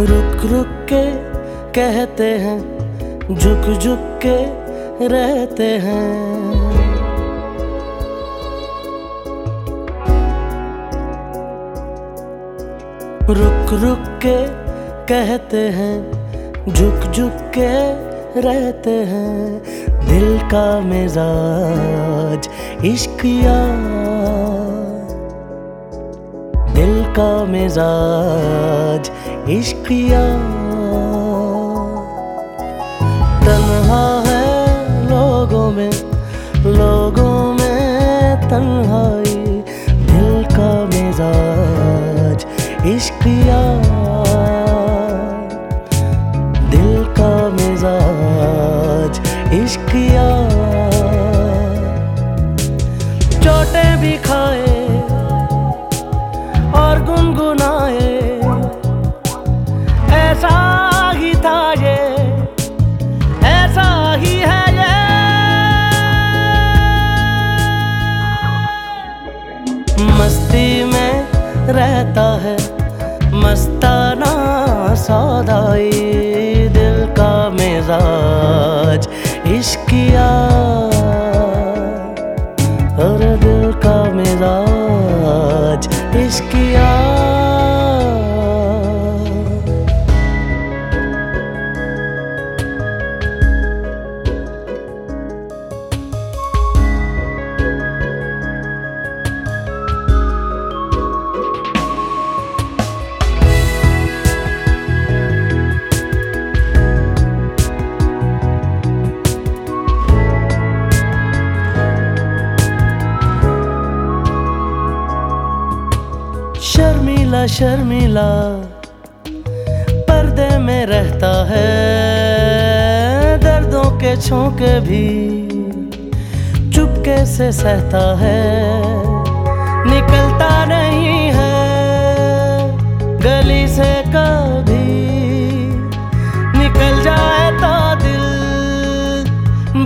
रुक रुक के कहते हैं, झुक झुक के रहते हैं। रुक रुक के कहते हैं, झुक झुक के रहते हैं। दिल का मिजाज इश्किया दिल का मिजाज इश्किया तन्हा है लोगों में लोगों में तन्हाई। दिल का मिजाज इश्किया दिल का मिजाज इश्किया चोटें भी खाए रहता है मस्ताना सौदाई शर्मीला पर्दे में रहता है, दर्दों के छोंके भी चुपके से सहता है, निकलता नहीं है गली से कभी। निकल जाए तो दिल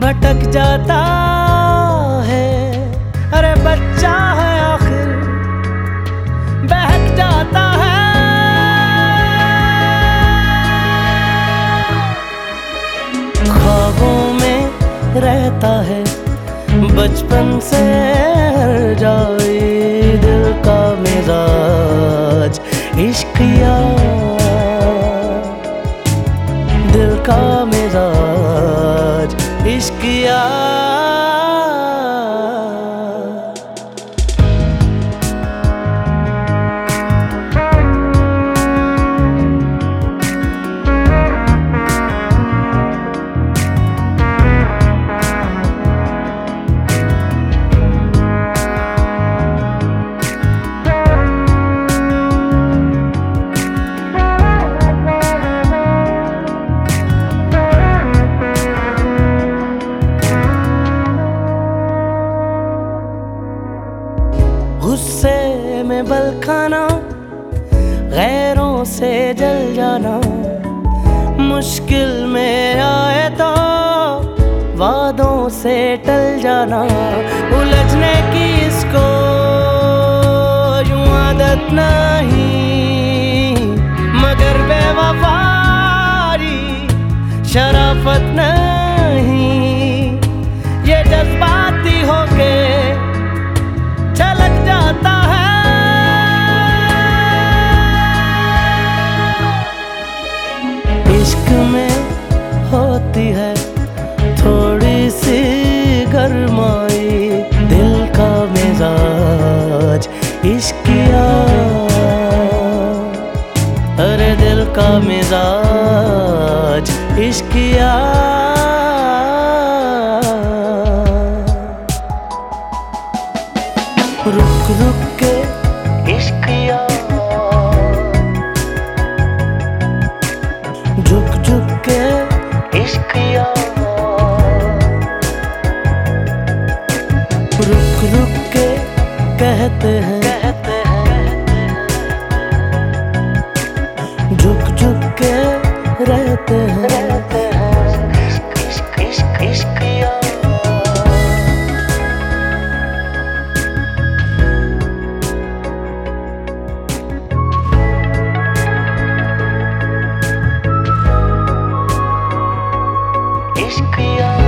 भटक जाता है, अरे बच्चा बचपन से। से जल जाना। मुश्किल में आए तो वादों से टल जाना। उलझने की इसको यूँ आदत नहीं। मगर बेवफारी, शराफत नहीं। मिजाज इश्किया रुक रुक के इश्किया झुक झुक के इश्किया रुक रुक के कहते हैं It's Creole.